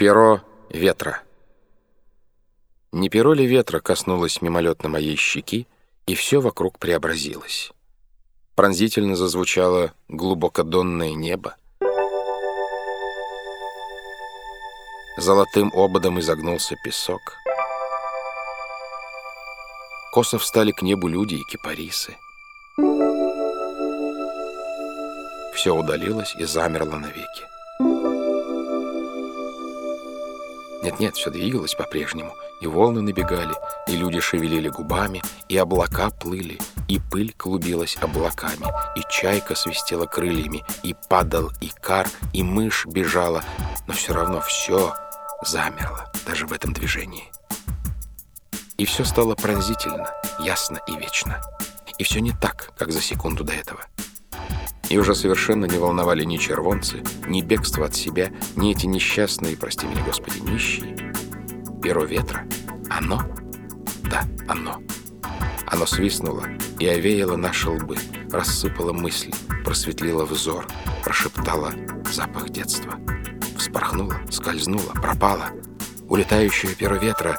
Перо ветра. Не перо ли ветра коснулось мимолетно моей щеки, и все вокруг преобразилось. Пронзительно зазвучало глубокодонное небо. Золотым ободом изогнулся песок. Косо встали к небу люди и кипарисы. Все удалилось и замерло навеки. Нет-нет, все двигалось по-прежнему, и волны набегали, и люди шевелили губами, и облака плыли, и пыль клубилась облаками, и чайка свистела крыльями, и падал икар, и мышь бежала, но все равно все замерло, даже в этом движении. И все стало пронзительно, ясно и вечно. И все не так, как за секунду до этого. И уже совершенно не волновали ни червонцы, ни бегство от себя, ни эти несчастные, прости меня, Господи, нищие. Перо ветра? Оно? Да, оно. Оно свистнуло и овеяло наши лбы, рассыпало мысли, просветлило взор, прошептало запах детства. Вспорхнуло, скользнуло, пропало. Улетающее перо ветра...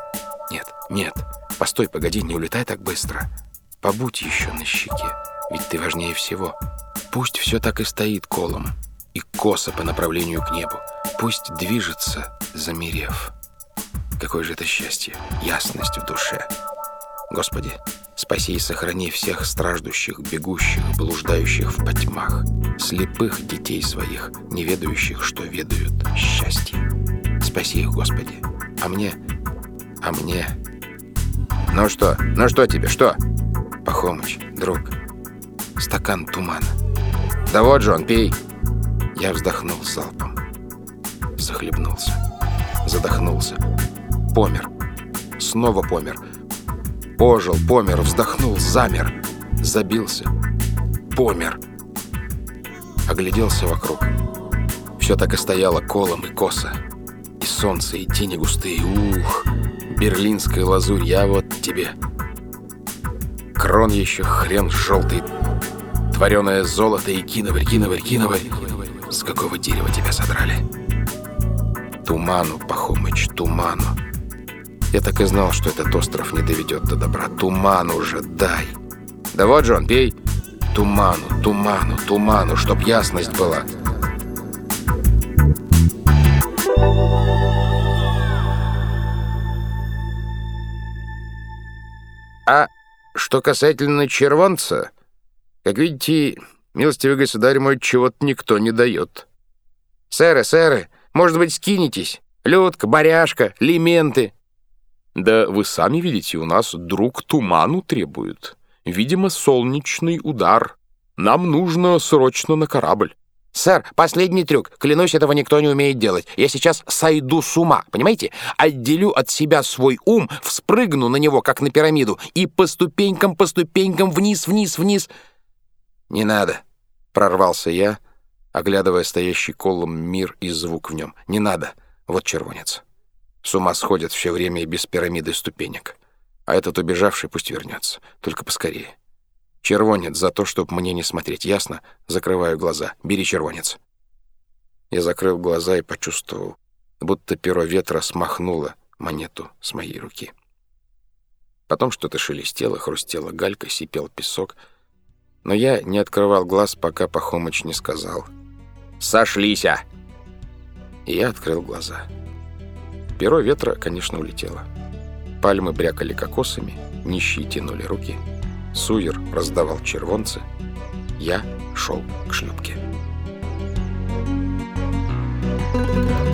Нет, нет, постой, погоди, не улетай так быстро. Побудь еще на щеке, ведь ты важнее всего. Пусть все так и стоит колом, и косо по направлению к небу. Пусть движется, замерев. Какое же это счастье, ясность в душе. Господи, спаси и сохрани всех страждущих, бегущих, блуждающих в потьмах, слепых детей своих, не ведающих, что ведают счастье. Спаси их, Господи. А мне, а мне... Ну что, ну что тебе, что? Пахомыч, друг, стакан тумана. «Да вот же он, пей!» Я вздохнул залпом. Захлебнулся. Задохнулся. Помер. Снова помер. Ожил, помер, вздохнул, замер. Забился. Помер. Огляделся вокруг. Все так и стояло колом и косо. И солнце, и тени густые. Ух! Берлинская лазурь, я вот тебе. Крон еще хрен желтый Вареное золото и киноварь, киноварь, киноварь. С какого дерева тебя содрали? Туману, Пахомыч, туману. Я так и знал, что этот остров не доведет до добра. Туману уже дай. Да вот же он, пей. Туману, туману, туману, чтоб ясность была. А что касательно червонца... Как видите, милостивый государь мой, чего-то никто не дает. Сэры, сэры, может быть, скинетесь? Людка, баряшка, лименты. Да вы сами видите, у нас друг туману требует. Видимо, солнечный удар. Нам нужно срочно на корабль. «Сэр, последний трюк. Клянусь, этого никто не умеет делать. Я сейчас сойду с ума, понимаете? Отделю от себя свой ум, вспрыгну на него, как на пирамиду, и по ступенькам, по ступенькам, вниз, вниз, вниз...» «Не надо!» — прорвался я, оглядывая стоящий колом мир и звук в нем. «Не надо! Вот червонец. С ума сходят все время и без пирамиды ступенек. А этот убежавший пусть вернется. Только поскорее. Червонец за то, чтобы мне не смотреть. Ясно? Закрываю глаза. Бери червонец». Я закрыл глаза и почувствовал, будто перо ветра смахнуло монету с моей руки. Потом что-то шелестело, хрустело галька, сипел песок — но я не открывал глаз, пока Пахомыч не сказал «Сошлися!» И я открыл глаза. Перо ветра, конечно, улетело. Пальмы брякали кокосами, нищие тянули руки. Суер раздавал червонцы. Я шел к шлюпке. Thank you.